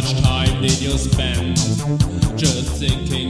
much time did you spend just thinking?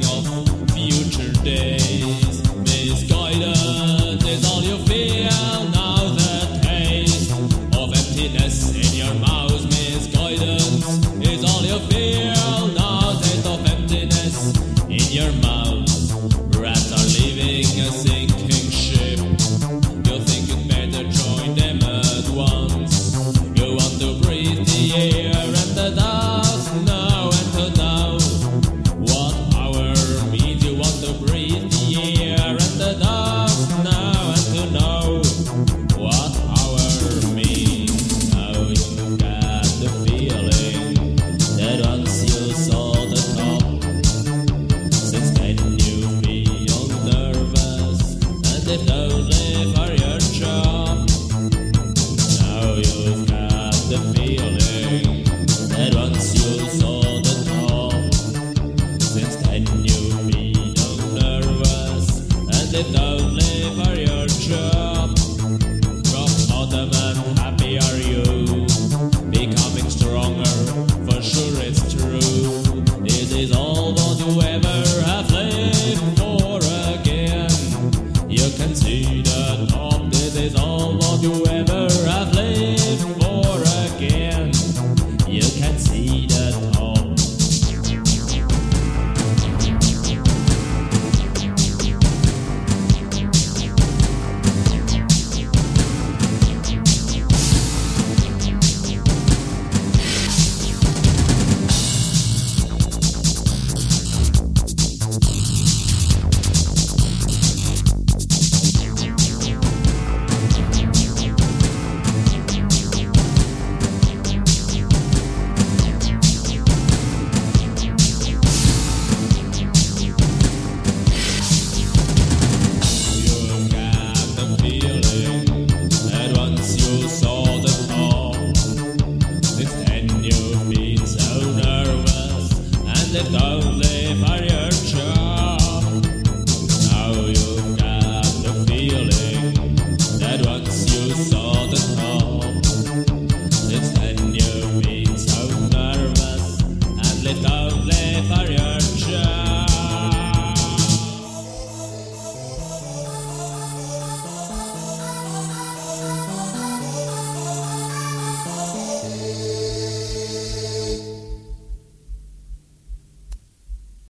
And lived uh,